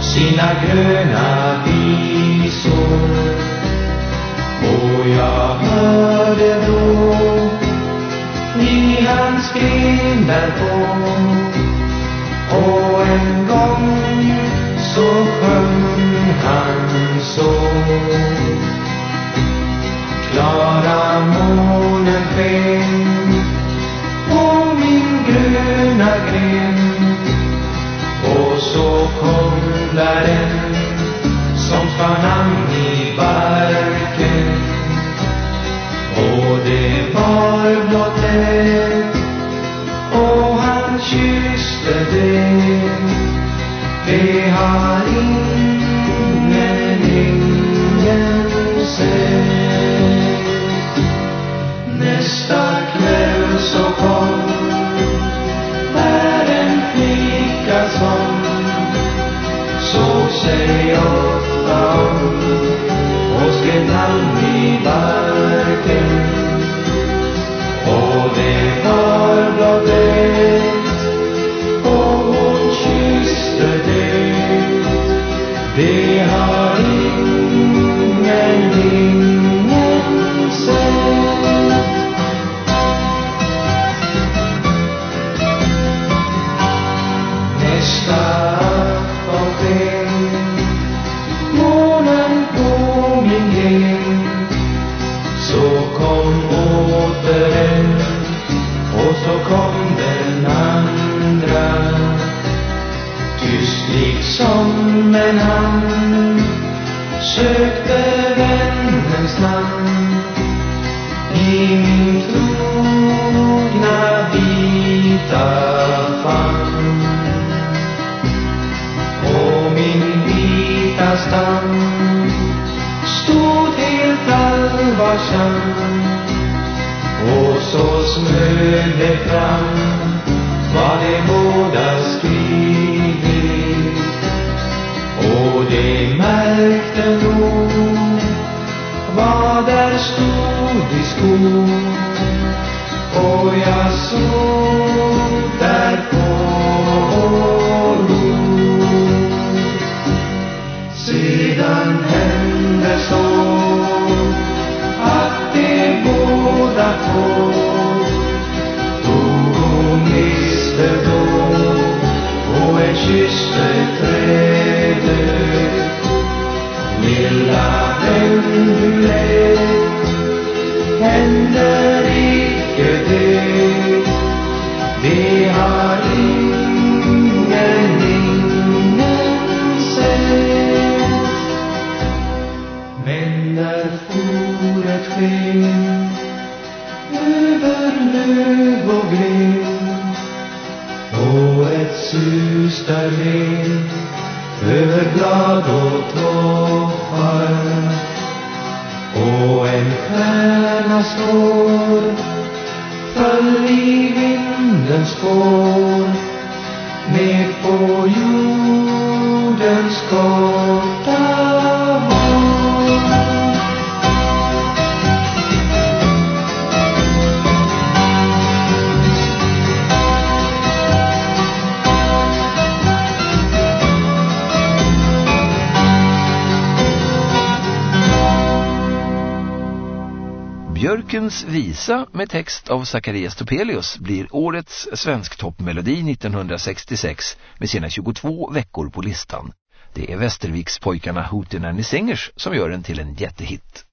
sina gröna visor. Och jag hörde då i hans gren därpå och en gång så sjöng han så. Klara månen sken ska i barken. Och det var blott ett och han kysste det. Det har ingen ingen sett. Nästa kväll så kom där en flicka som såg sig Som en hand. Sökte vännens namn. I min trogna vita famn. Och min vita stam stod helt allvarsam. Och så smög det fram vad de båda skrivit märkte nog vad där stod i skon. Och jag såg därpå på sedan hände så att de båda två tog och miste då och en kysste träde över blad och toppar då en stjärna står föll i vindens spår. Ner på jordens korta Björkens visa med text av Zacharias Topelius blir årets svensktoppmelodi 1966 med sina 22 veckor på listan. Det är Västervikspojkarna Hootenanny Singers som gör den till en jättehit.